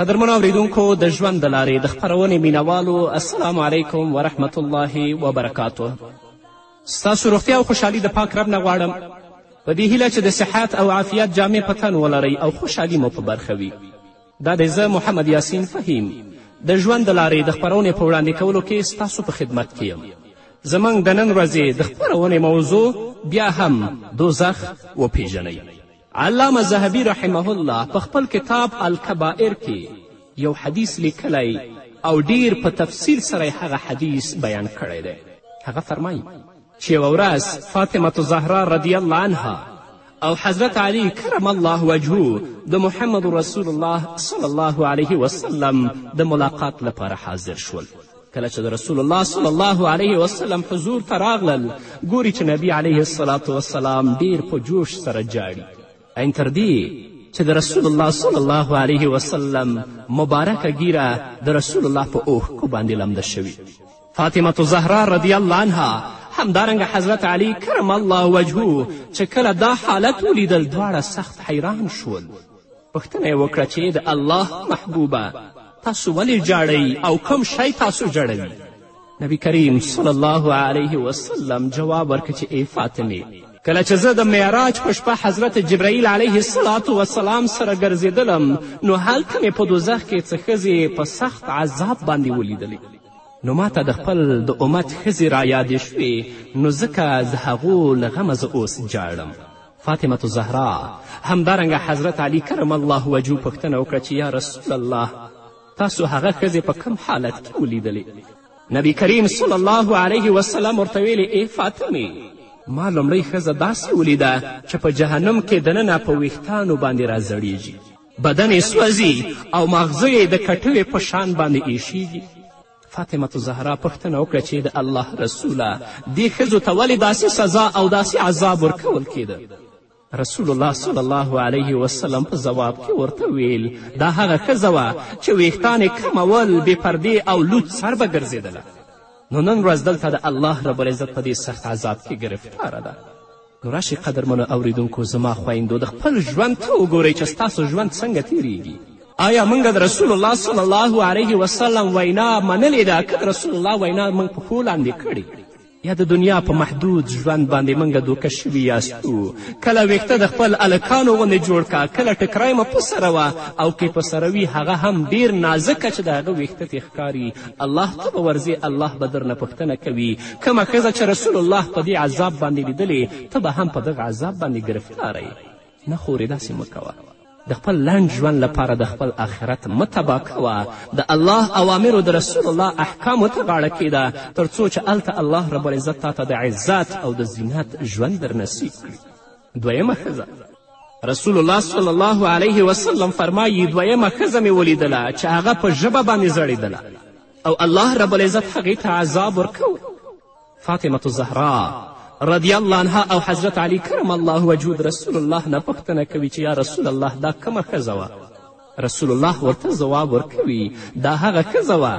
قدرمنو اوریدونکو د ژوند د لارې د خپرونې مینوالو السلام علیکم ورحمت الله وبرکاته ستاسو روغتیا او خوشحالي د پاک رب نه غواړم په دې هیله چې د صحت او عافیت جامع په تن ولرئ او خوشحالي مو په برخه وي دا دی زه محمد یاسین فهیم د ژوند د لارې د خپرونې په وړاندې کولو کې ستاسو په خدمت کې یم زموږ د نن ورځې د خپرونې موضوع بیا هم دوزخ وپیژنئ علامه ذهبي رحمه الله په خپل کتاب الکبائر کې یو حدیث لیکلی او ډیر په تفصیل سره هغه حدیث بیان کړی دی هغه فرمایي چې یوه ورځ فاطمة زهرا رضی الله عنها او حضرت علی کرم الله وجهو د محمد رسول الله صلی الله علیه وسلم د ملاقات لپاره حاضر شول کله چې د رسول الله صلی الله علیه وسلم حضور ته راغلل ګوري چې نبی علیه الصلاة وسلام ډیر په جوش سره جاړي این تر دې چې د رسول الله صلی الله علیه وسلم مبارکه ګیره د رسول الله په اوښکو باندې لمده شوي فاطمه زهرا رضی الله عنها همدارنګه حضرت علی کرم الله وجهو چې کله دا حالت ولیدل دواړه سخت حیران شول پوښتنه یې وکړه چې د الله محبوبه تاسو ولې ژاړئ او کوم شی تاسو ژړوي نبی کریم صلی الله علیه وسلم جواب ورکړ چې ای فاطمې کله چې زه د معراج په شپه حضرت جبرائیل علیه السلام وسلام سره ګرځېدلم نو هلته مې په دوزخ کې څه ښځې په سخت عذاب باندې ولیدلې نو ماته د خپل د امت ښځې رایادې شوې نو ځکه د هغو له غمه زه اوس جاړم فاطمة الزهرا همدارنګه حضرت علي کرم الله وجهو پوښتنه وکړه چې یا رسول الله تاسو هغه ښځې په کم حالت کې ولیدلې نبی کریم صلی الله علیه وسلم ورته ویلې ای فاطمې ما لومړۍ ښځه داسې ولیده چې په جهنم کې دننه په ویښتانو باندې راځړیږي بدن یې سوځي او ماغزه یې د کټوې په شان باندې ایښیږي فاطمة الزهرا پوښتنه وکړه چې د الله رسوله دې ښځو ته ولې داسې سزا او داسې عذاب ورکول کېده رسول الله صلی الله علیه وسلم په ځواب کې ورته ویل دا هغه ښځه وه چې ویښتان یې کمول بې پردې او لوڅ سر به ګرځېدله نو نن ورځ دلته د الله رب العزت په دې سخت عذاب کې ګرفتاره ده نو راشئ قدرمنو اوریدونکو زما خویندو د خپل ژوند ته وګورئ چې ستاسو ژوند څنګه تیریږي آیا موږ د رسول الله صلی الله علیه وسلم وینا منلې ده که د رسول الله وینا موږ پښو لاندې کړې یا د دنیا په محدود ژوند باندې موږ دوکه شوي یاستو کله ویښته د خپل هلکانو غوندې جوړ کا کله ټکرایمه په سره وه او که په سره وي هغه هم ډیر نازکه چې د هغه ویښته تې ښکاري الله ته به ورځې الله به درنه پوښتنه کوي کومه ښځه چې رسول الله په دې عذاب باندې لیدلې ته به هم په دغه عذاب باندې ګرفتاره یې نه خورې داسې مه کوه د خپل لنډ ژوند لپاره د خپل آخرت مه تبا کوه د الله اوامرو د رسول الله احکامو ته غاړه کیده تر څو چې هلته الله رب العزت تا ته د عزت او د زینت ژوند در نصیب کړي دویمه ښځه رسول الله صلی الله علیه وسلم فرمایي دویمه ښځه مې ولیدله چې هغه په ژبه باندې ځړېدله او الله رب العزت هغې ته عذاب ورکوه فاطمة الزهرا رضی الله عنها او حضرت علی کرم الله وجود رسول الله نه پوښتنه کوي چې یا رسول الله دا کومه ښځه وه رسول الله ورته ځواب ورکوي دا هغه ښځه وه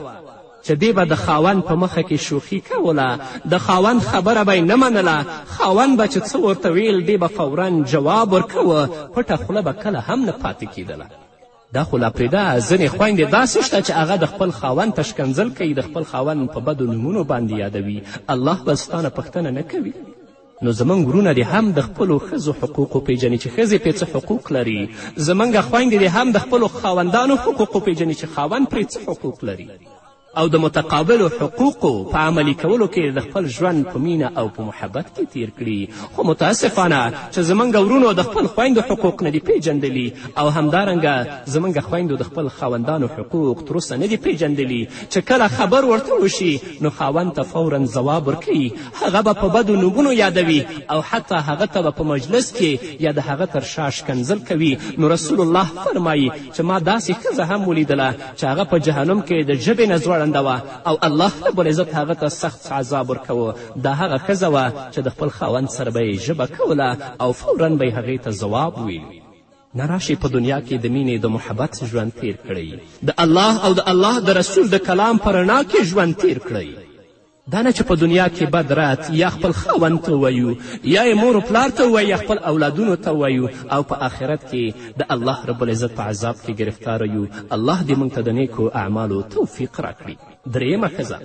چې دې به د خاوند په مخه کې شوخي کوله د خاوند خبره به نه منله خاوند به چې څه ورته ویل دې به فورا جواب ورکوه پټه خوله به کله هم نه پاتې کیدله دا خو لا پرېږده ځینې خویندې داسې شته چې هغه د خپل خاوند ته شکنځل کوي د خپل خاوند په بدو نومونو باندې یادوي الله به ستانه پوښتنه نه کوي نو زمونږ ورونه دې هم د خپلو ښځو حقوق وپېژني چې ښځې پرې څه حقوق لري زمونږ خویندې دې هم د خپلو خاوندانو حقوق وپېژني چې خاوند پرې څه حقوق لري او د متقابلو حقوقو په عملي کولو کې د خپل ژوند په مینه او په محبت کې تیر کړي خو متاسفانه چې زمونږ ورونو د خپل خویندو حقوق نه دي پیژندلي او همدارنګه زمونږ خویندو د خپل خاوندانو حقوق تر اوسه نه دي پیژندلي چې کله خبر ورته وشي نو خاوند ته فورا ځواب ورکوي هغه به په بدو نومونو یادوي او حتی هغه ته به په مجلس کې یا د هغه تر شا ښکنځل کوي نو رسول الله فرمایي چې ما داسې ښځه هم ولیدله چې هغه په جهنم کې د ژبې نه ځوړنده وه او الله رب العزت هغه ته سخت عذاب ورکوه دا هغه ښځه وه چې د خپل خاوند سره به یې ژبه کوله او فورا به یې هغې ته ځواب ویل نه راشئ په دنیا کې د مینې د محبت ژوند تیر کړئ د الله او د الله د رسول د کلام په رڼا کې ژوند تیر کړئ دا نه چې په دنیا کې بد رد یا خپل خاوند ته وایو یا یې مور و پلار ته وایو یا خپل اولادونو ته وایو او په آخرت کې د الله رب العزت په عذاب کې ګرفتار یو الله دې موږ ته د نیکو اعمالو توفیق راکړي درېیمه ښځه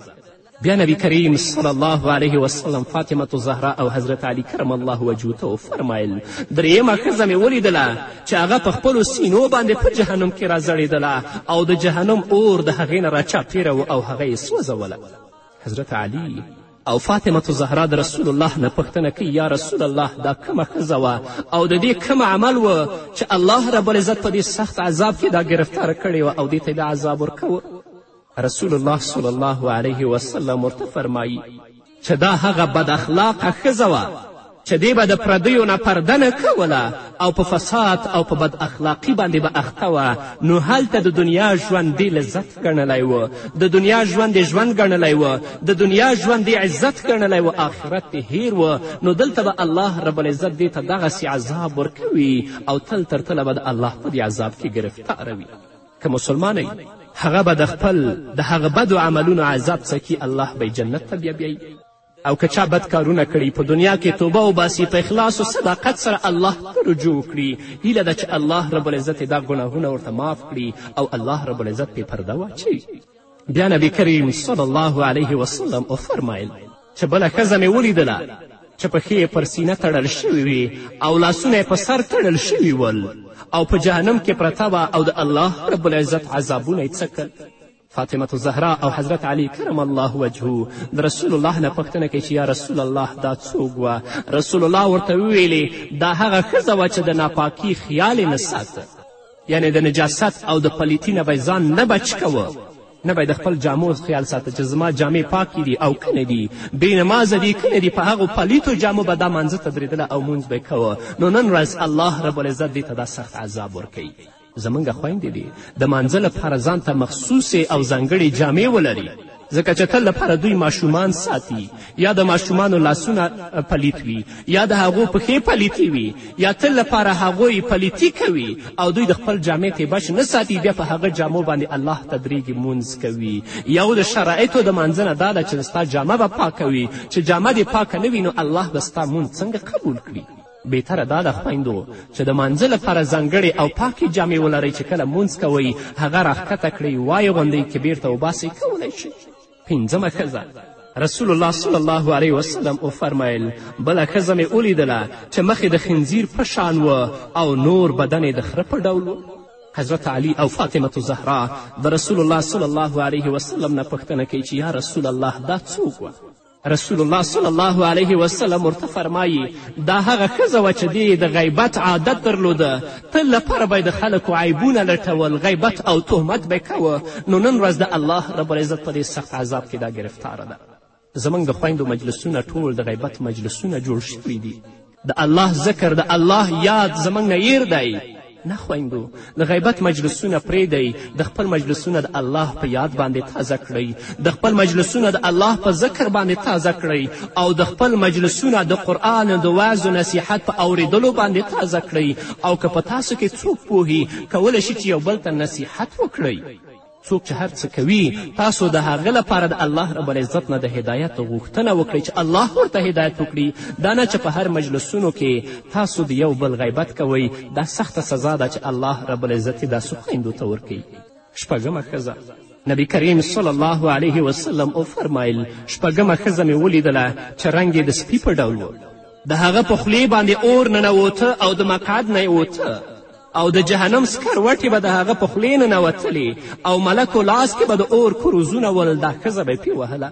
بیا نبی کریم صلی الله علیه وسلم فاطمه زهرا او حضرت علی کرم الله وجهه ته وفرمیل درېیمه ښځه مې ولیدله چې هغه په خپلو سینو باندې په جهنم کې راځړېدله او د جهنم اور د هغې نه راچاپېره او هغه یې سوځوله حضرت علی او فاطمه زهرا د رسول الله نه پوښتنه کوي یا رسول الله دا کومه ښځه وه او د دې کوم عمل و چې الله رب العزت په دې سخت عذاب کې دا ګرفتاره کړې وه او دې ته دا عذاب ورکوه رسول الله صلی الله علیه وسلم ورته فرمایی چې دا هغه بد اخلاقه ښځه وه چې دې به د پردیو نه پرده نه کوله او په فساد او په بد اخلاقي باندې به اخته وه نو هلته د دنیا ژوند دې لذت ګڼلی و د دنیا ژوند دې ژوند ګڼلی و د دنیا ژوند دې عزت ګڼلی و آخرت دې هیر و نو دلته به الله رب العزت دې ته دغسې عذاب ورکوي او تل تر تله به د الله په دې عذاب کې ګرفتاروي که مسلمانه هغه به د خپل د هغه بدو عملونو عذاب څکي الله به جنت ته بیا بیایي او که چا بد کارونه کړي په دنیا کې توبه وباسي په اخلاص و صداقت سره الله ته رجوع وکړي هیله ده چې الله رب العزت دا ګناهونه ورته معاف کړي او الله رب العزت پې پرده واچوي بیا نبی کریم صلی الله علیه وسلم وفرمایل چې بله ښځه مې ولیدله چې پښې یې پر سینه تړل شوي وي او لاسونه یې په سر تړل شوي ول او په جهنم کې پرته وه او د الله رب العزت عذابونه یې څکل فاطمة الزهرا او حضرت علی کرم الله وجهو د رسول الله نه پوښتنه کوي چې یا رسول الله دا څوک وه رسول الله ورته وویلې دا هغه ښځه وه چې د ناپاکي خیال یې نه ساته یعنې د نجاست او د پلیتی نه به ځان نه بچ کوه نه باید خپل جامو خیال ساته چې زما جامې پاکې دي او که نه دي بې نمازه دي که نه دي په هغو پلیتو جامو به دا مانځه ته درېدله او مونځ به یې کوه نو نن ورځ الله رب العزت دې ته دا سخت عذاب ورکوي زمونږ خویندې دې د مانځه لپاره ځان ته مخصوصې او ځانګړې جامې ولري ځکه چې تل لپاره دوی ماشومان ساتي یا د ماشومانو لاسونه پلیت وي یا د هغو پښې پلیتې وي یا تل لپاره هغوی پلیتي کوي او دوی د خپل جامع تیبش نه ساتي بیا په هغه جامو باندې الله ته درېږي مونځ کوي یو د شرایطو د منځنه دا ده چې ستا جامه به پاکه وي چې جامه دې پاکه نه وي نو الله به ستا مونځ څنګه قبول کړي بهتره دا ده خویندو چې د مانځه لپاره ځانګړې او پاکې جامې ولرئ چې کله مونځ کوئ هغه راښکته کړئ وایې غوندئ که بیرته وباسئ کولی شئ پنځمه ښځه رسول الله صلی الله علیه وسلم وفرمیل بله ښځه مې ولیدله چې مخې د خنزیر په شان و او نور بدن یې د خره په ډول و حضرت علی او فاطمه زهرا د رسول الله صلی الله علیه وسلم نه پوښتنه کوي چې یا رسول الله دا څوک وه رسول الله صلی الله علیه وسلم ورته فرمایي دا هغه ښځه وه چې دې د غیبت عادت درلوده تل لپاره به د خلکو عیبونه لټول غیبت او تهمت به کوه نو نن ورځ د الله رب العزت په دې سخت عذاب کې دا ګرفتاره ده زموږ د خویندو مجلسونه ټول د غیبت مجلسونه جوړ شوي دي د الله ذکر د الله یاد زموږ نه ایر دی نه خویندو د غیبت مجلسونه پرېږدئ د خپل مجلسونه د الله په یاد باندې تازه کړئ د خپل مجلسونه د الله په ذکر باندې تازه کړئ او د خپل مجلسونه د قرآن د وعظ و نصیحت په اورېدلو باندې تازه کړئ او که په تاسو کې څوک پوهي کولی شي چې یو بل ته نصیحت وکړئ څوک چې هر څه کوي تاسو د هغه لپاره د الله رب العزت نه د هدایت غوښتنه وکړئ چې الله ورته هدایت وکړي دا نه چې په هر مجلسونو کې تاسو د یو بل غیبت کوئ دا سخته سزا ده چې الله رب العزت یې داسو خویندو ته ورکوي شپږمه ښځه نبی کریم صلی الله علیه وسلم وفرمایل شپږمه ښځه مې ولیدله چې رنګ یې د سپي په ډول و د هغه په خولې باندې اور ننوته او د مقعد نه یې وته او د جهنم سکروټې به د هغه په خولې ننوتلې او ملکو لاس کې به د اور کروزونه ول دا ښځه به یې پې وهله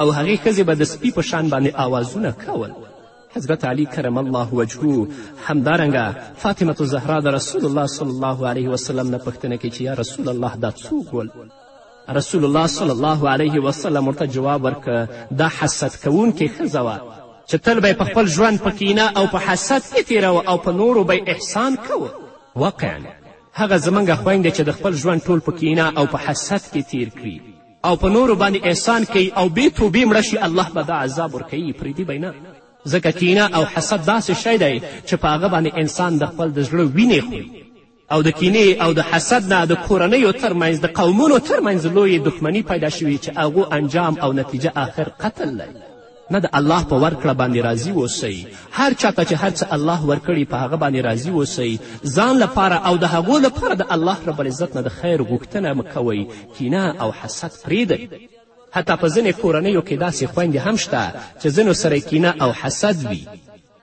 او هغې ښځې به د سپي په شان باندې آوازونه کول حضرت علی کرم الله وجهو همدارنګه فاطمة الزهرا د رسول الله صلی الله علیه وسلم نه پوښتنه کوي چې یا رسول الله دا څوک ول رسول الله صلی الله علیه وسلم ورته جواب ورکړ دا حسد کوونکې ښځه وه چې تل به په خپل ژوند په کینه او په حسد کې تیروه او په نورو به احسان کوه واقعا هغه زموږ خویندې چې د خپل ژوند ټول په کینه او په حسد کې تیر کړي او په نورو باندې احسان کوي او بې توبې مړه شي الله به دا عذاب ورکوي پرېږدي به نه ځکه کینه او حسد داسې شی دی چې په هغه باندې انسان د خپل د زړه وینې خوري او د کینې او د حسد نه د کورنیو ترمنځ د قومونو ترمنځ لویې دښمني پیدا شوې چې هغو انجام او نتیجه آخر قتل دی نه د الله په ورکړه باندې راضي اوسئ هر چا ته چې هر څه الله ورکړي په هغه باندې راضي اوسئ ځان لپاره او د هغو لپاره د الله رب العزت نه د خیر غوښتنه مه کوئ کینه او حسد پرېږدئ حتی په ځینې کورنیو کې داسې خویندې هم شته چې ځینو سره کینه او حسد وي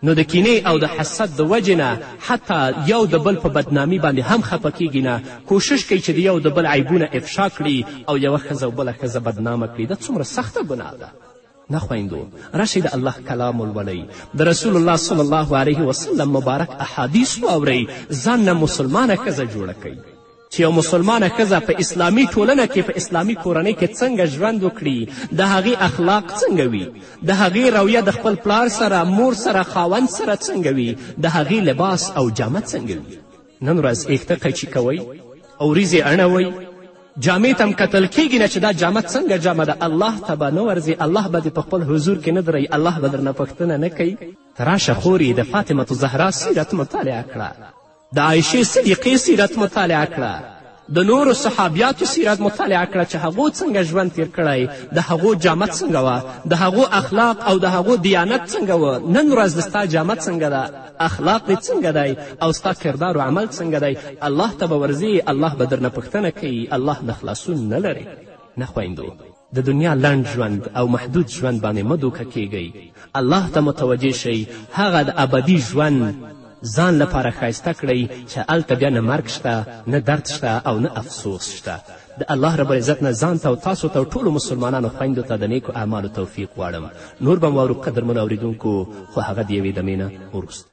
نو د کینې او د حسد د وجې نه حتی یو د بل په بدنامي باندې هم خپه کیږي نه کوشش کوي چې د یو د بل عیبونه افشا کړي او یوه ښځه او بله ښځه بدنامه کړي دا څومره سخته ګناه ده نه خویندو راشئ د الله کلام ولولئ د رسول الله صلی الله علیه وسلم مبارک احادیث واورئ ځان نه مسلمانه ښځه جوړه کوي چې یو مسلمانه ښځه په اسلامي ټولنه کې په اسلامي کورنۍ کې څنګه ژوند وکړي د هغې اخلاق څنګه وي د هغې رویه د خپل پلار سره مور سره خاوند سره څنګه وي د هغې لباس او جامه څنګه وي نن ورځ اخته قیچي کوئ او وریځې اړوئ جامې ته هم کتل کیږي نه چې دا جامه څنګه جامه ده الله ته به نه ورځي الله به دې په خپل حضور کې نه دروي الله به درنه پوښتنه نه کوي راشه خورې د فاطمة الزهرا سیرت مطالعه کړه د عایشې صدیقې سیرت مطالعه کړه د نورو صحابیاتو سیرت مطالعه کړه چې هغو څنګه ژوند تیر کړی د هغو جامه څنګه وه د هغو اخلاق او د هغو دیانت څنګه وه نن ورځ د ستا جامه څنګه ده اخلاق دې څنګه دی او ستا کردار و عمل څنګه دی الله ته به ورځې الله به درنه پوښتنه کوي الله نه خلاصون نه لرې نه خویندو د دنیا لنډ ژوند او محدود ژوند باندې مه دوکه کیږئ الله ته متوجه شئ هغه د ابدي ژوند ځان لپاره ښایسته کړئ چې هلته بیا نه مرګ شته نه درد شته او نه افسوس شته د الله رب العزت نه ځان ته او تاسو ته او ټولو مسلمانانو خویندو ته د نیکو اعمالو توفیق غواړم نور به مو واورو قدرمنو اورېدونکو خو هغه د یوې دمې نه وروسته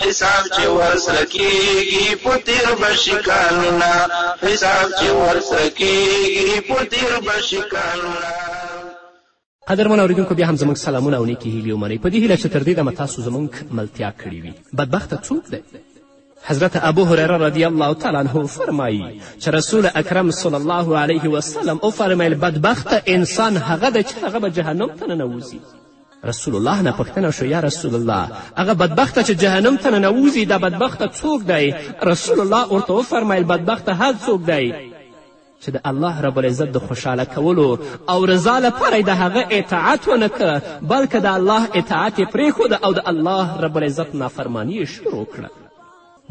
حساب چې ورسره کېږي په تېر به شي کلونه حساب چې ورسره کېږي په تېر به شي کلونه قدرمن اوریدونکو بیا هم زموږ سلامونه او نیکې هیلې ومنئ په دې هیله چې تر دې دمه تاسو زموږ ملتیا کړې وي بدبخته څوک دی حضرت ابو هریره رضی الله تعالی عنه فرمایی چې رسول اکرم صلی الله علیه وسلم وفرمیل بدبخته انسان هغه دی چې هغه به جهنم ته ننوځي رسول الله نه پوښتنه وشوه یا رسول الله هغه بدبخته چې جهنم ته ننوځي دا بدبخته څوک دی رسول الله ورته وفرمیل بدبخته هر څوک دی چې د الله رب العزت د خوشحاله کولو او رضا لپاره یې د هغه اطاعت ونه که بلکې د الله اطاعت یې پرېښوده او د الله رب العزت نافرمانی یې شروع کړه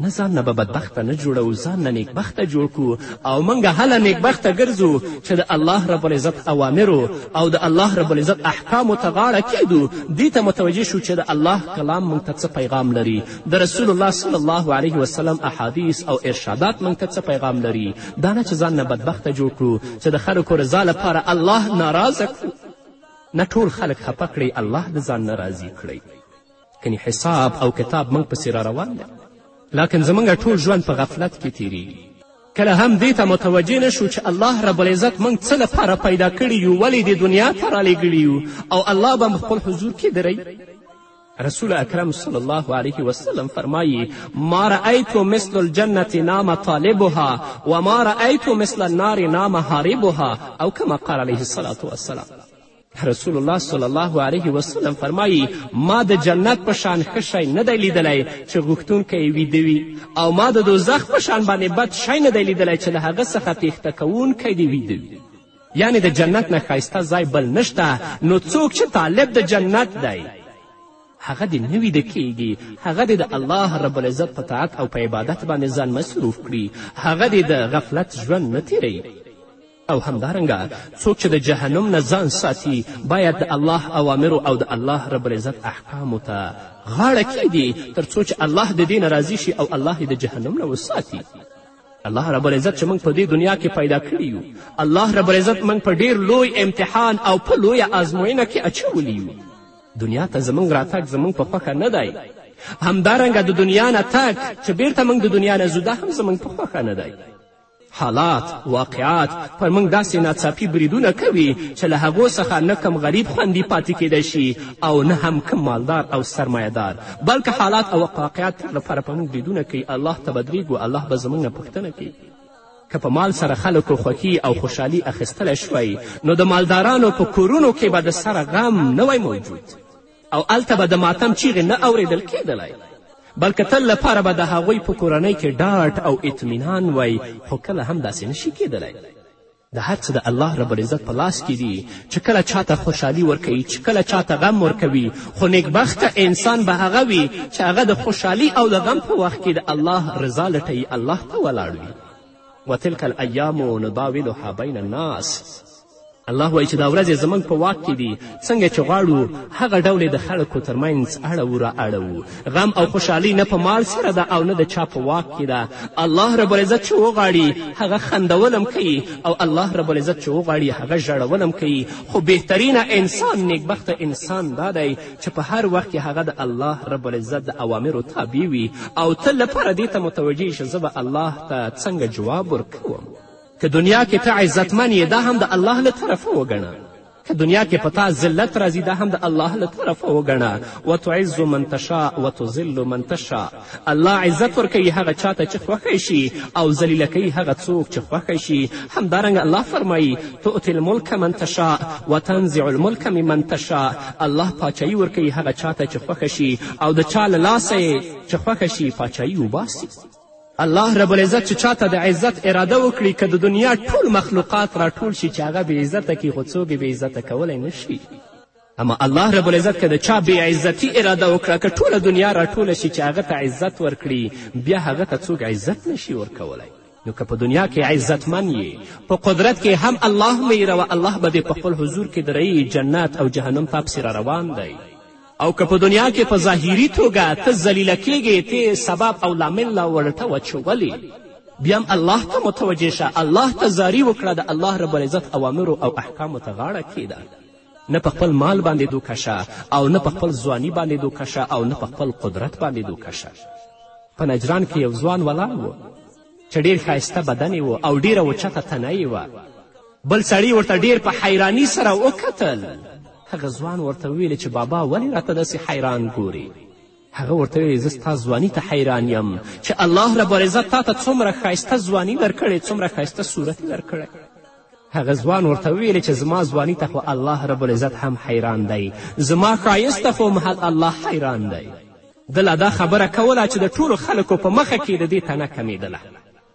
نه ځان نه به بدبخته نه جوړو ځان نه نیکبخته جوړ کو او موږ هله نیکبخته ګرځو چې د الله رب العزت اوامرو او د الله رب العزت احکامو ته غاړه کیږدو دې ته متوجه شو چې د الله کلام موږ ته څه پیغام لري د رسول الله صلی الله علیه وسلم احادیث او ارشادات موږ ته څه پیغام لري دا نه چې ځان نه بدبخته جوړ کړو چې د خلکو رضا لپاره الله ناراضه کړو نه ټول خلک خفه کړئ الله د ځان نه راضي کړئ کني حساب او کتاب موږ پسې را روان دی لاکن زموږ ټول ژوند په غفلت کې تیریږي کله هم دې ته متوجه نه شو چې الله رب العزت موږ څه لپاره پیدا کړي یو ولې دې دنیا ته رالیږلي یو او الله به خپل حضور کې دروي رسول اکرم صلی الله علیه وسلم فرمایی ما رأیت مثل الجنة نام طالبها و ما رأیت مثل النار نام حاربها او کما قال علیه الصلاة والسلام رسول الله صلی الله علیه وسلم فرمایی ما د جنت په شان ښه شی نه دی لیدلی چې غوښتونکی یې ویده وي او ما د دوزخ په شان باندې بد شی نه دی لیدلی چې له هغه څخه تیښته کوونکی دی ویده وي یعنې د جنت نه ښایسته ځای بل نشته نو څوک چې طالب د جنت دی هغه دې نه ویده کیږي هغه دې د الله رب العزت په طاعت او په عبادت باندې ځان مصروف کړي هغه دې د غفلت ژوند نه تیروي او همدارنګه څوک چې د جهنم نه ځان ساتي باید د الله اوامرو او د الله رب العزت احکامو ته غاړه کیږدي تر څو چې الله د دې نه راضي شي او الله یې د جهنم نه وساتي الله رب العزت چې موږ په دې دنیا کې پیدا کړي یو الله رب العزت موږ په ډیر لوی امتحان او په لویه آزموینه کې اچولي یو دنیا ته زموږ راتګ زموږ په خوښه نه دی همدارنګه د دنیا نه تګ چې بیرته موږ د دنیا نه ځو دا هم زموږ په خوښه نه دی حالات، واقعات، پر موږ داسې ناڅاپي بریدونه کوي چې له هغو څخه نه کم غریب خوندي پاتې کیدای شي او نه هم کم مالدار او سرمایه دار بلکې حالات او واقعات تر لپاره په موږ بریدونه کوي الله ته به درېږو الله به زموږ نه پوښتنه کوي که په مال سره خلکو خوښي او خوشحالي اخیستلی شوی نو د مالدارانو په کورونو کې به د سره غم نه وای موجود او هلته به د ماتم چیغې نه اورېدل کېدلی بلکې تل لپاره به د هغوی په کورنۍ کې ډاډ او اطمینان وای خو کله هم داسې نشي کېدلی د هر څه د الله رب العزت په لاس کې دي چې کله چاته خوشحالي ورکوي چې کله چاته غم ورکوي خو نیکبخته انسان به هغه وي چې هغه د خوشحالي او د غم په وخت کې د الله رضا لټوي الله ته ولاړ وي وتلک الایام نداولها بین الناس الله وایي چې دا ورځې زموږ په واک کې دي څنګه چې غواړو هغه ډول د خلکو ترمنځ اړوو را اړوو غم او خوشحالي نه په مال سره ده او نه د چا په واک کې ده الله رب العزت چې وغواړي هغه خندولم کوي او الله رب العزت چې وغواړي هغه ژړولم کوي خو بهترینه انسان نیکبخته انسان دا دی چې په هر وخت کې هغه د الله رب العزت د اوامرو تابع وي او تل لپاره دې ته متوجه شي زه به الله ته څنګه جواب ورکوم که دنیا کې ته عزتمن یې دا هم د الله له طرفه وګڼه که دنیا کې په تا ذلت راځي دا هم د الله له طرفه وګڼه وتعز من تشاء وتذل من تشاء الله عزت ورکوي هغه چا ته چې خوښی شي او ذلیله کوي هغه څوک چې خوښی شي همدارنګه الله فرمایي تؤتي الملک من تشاء وتنزع الملک ممن تشاء الله پاچایي ورکوي هغه چا ته چې خوښه شي او د چا له لاسه یې چې خوښه شي پاچایي وباسي الله رب العزت چې چاته د عزت اراده وکړي که د دنیا ټول مخلوقات راټول شي چې هغه بې عزته کړي خو څوک یې بې عزته کولی نه شي اما الله رب العزت که د چا بې عزتي اراده وکړه که ټوله دنیا راټوله شي چې هغه ته عزت ورکړي بیا هغه ته څوک عزت نشي ورکولی نو که په دنیا کې عزتمن یې په قدرت کې هم الله مه یېروه الله به دې په خپل حضور کې درئي جنت او جهنم ته پسې را روان دی او که په دنیا کې په ظاهري توګه ته ذلیله کیږې ته سبب او لامل لا ورته وچولې بیا هم الله ته متوجه شه الله ته زاری وکړه د الله رب العزت اوامرو او احکامو ته غاړه کیده نه په خپل مال باندې دوکه شه او نه په خپل ځواني باندې دوکه شه او نه په خپل قدرت باندې دوکه شه په نجران کې یو ځوان ولاړ و چې ډېر ښایسته بدن و او ډېره اوچته تنه یې وه بل سړی ورته ډېر په حیراني سره وکتل هغه ځوان ورته وویل چې بابا ولې راته داسې حیران ګورې هغه ورته ویې زه ستا ځواني ته حیران یم چې الله رب العزه تا ته څومره ښایسته ځواني درکړې څومره ښایسته صورت یې درکړی هغه ځوان ورته ویلې چې زما ځواني ته خو الله رب العزت هم حیران دی زما ښایست ته خو محل الله حیران دی ده لا دا خبره کوله چې د ټولو خلکو په مخه کې د دې تنه کمیدله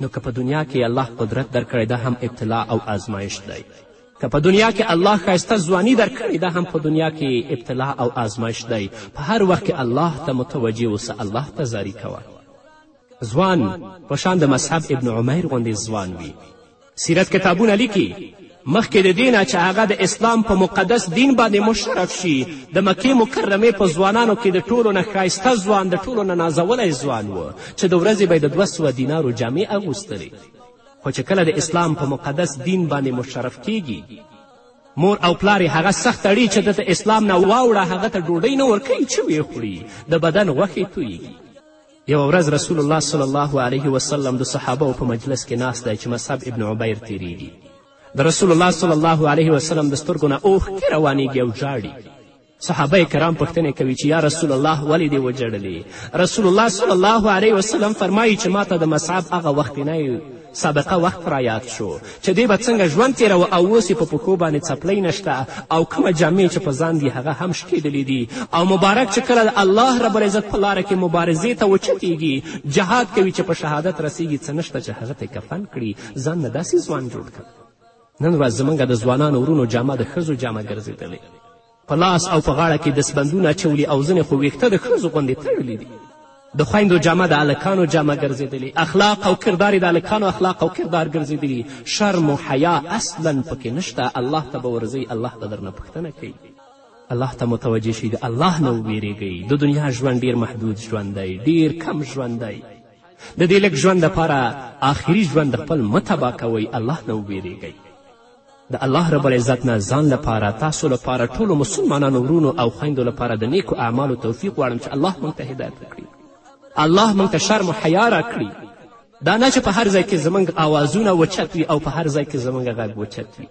نو که په دنیا کې الله قدرت درکړی دا هم ابتلا او آزمایش دی که په دنیا کې الله ښایسته ځواني درکړې دا هم په دنیا کې ابتلا او آزمایش دی په هر وخت کې الله ته متوجه اوسه الله ته زاری کوه ځوان په شان د مذهب ابن عمیر غوندې ځوان وي سیرت کتابونه لیکي مخکې د دې نه چې هغه د اسلام په مقدس دین باندې مشرف شي د مکې مکرمې په ځوانانو کې د ټولو نه ښایسته ځوان د ټولو نه نازولی ځوان و چې د ورځې به یې د دوه سوه دینارو جامې اغوستلې خو چې کله د اسلام په مقدس دین باندې مشرف کیږي مور او پلار یې هغه سخت اړي چې دته اسلام نه واوړه هغه ته ډوډۍ نه ورکوي چې ویې خوري د بدن غوښې تویږي یوه ورځ رسول الله صلی الله علیه وسلم د صحابه په مجلس کې ناست دی چې مصعب ابن عبیر تیریږي د رسول الله صلی الله علیه وسلم د سترګو نه اوښکې روانیږي او ژاړي صحابه کرام پوښتنې کوي چې یا رسول الله ولې دې وژړلې رسول الله صلی الله علیه وسلم فرمایي چې ما ته د مصعب هغه وختینی سابقه وخت رایاد شو چې دی به څنګه ژوند تېروه او اوس په پښو باندې څپلۍ نشته او کومه جامې چې په ځان دي هغه هم شکېدلې دي او مبارک چې کله د الله رب العزت په لاره کې مبارزې ته وچتیږي جهاد کوي چې په شهادت رسیږي څه نشته چې هغه ته کفن کړي ځان نه داسې ځوان جوړ کړ نن ورځ زموږ د ځوانانو ورونو جامه د ښځو جامه ګرځېدلې په لاس او په غاړه کې دستبندونه اچولي او ځینې خو ویښته د ښځو غوندې تړلي دي د خویندو جامه د هلکانو جامه ګرځېدلې اخلاق او کردار د هلکانو اخلاق او کردار ګرځېدلي شرم و حیا اصلا پکې نشته الله ته به ورځئ الله به درنه پوښتنه کوي الله ته متوجه شئ د الله نه وویرېږئ د دنیا ژوند ډیر محدود ژوند دی ډیر کم ژوند دی د دې لږ ژوند دپاره آخري ژوند خپل مه تباه کوئ الله نه وویرېږئ د الله رب العزت نه ځان لپاره تاسو لپاره ټولو مسلمانانو ورونو او خویندو لپاره د نیکو اعمالو توفیق غواړم چې الله موږ ته هدایت وکړي الله موږ ته شرم و حیا راکړي دا نه چې په هر ځای کې زموږ آوازونه وچت وي او په هر ځای کې زموږ غږ وچت وي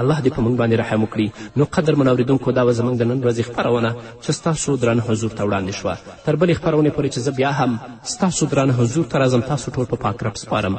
الله دې په موږ باندې رحم وکړي نو قدر من اورېدونکو دا وه زموږ د نن ورځې خپرونه چې ستاسو درانه حضور ته وړاندې شوه تر بلې خپرونې پورې چې زه بیا هم ستاسو درانه حضور ته راځم تاسو ټول په پاک رب سپارم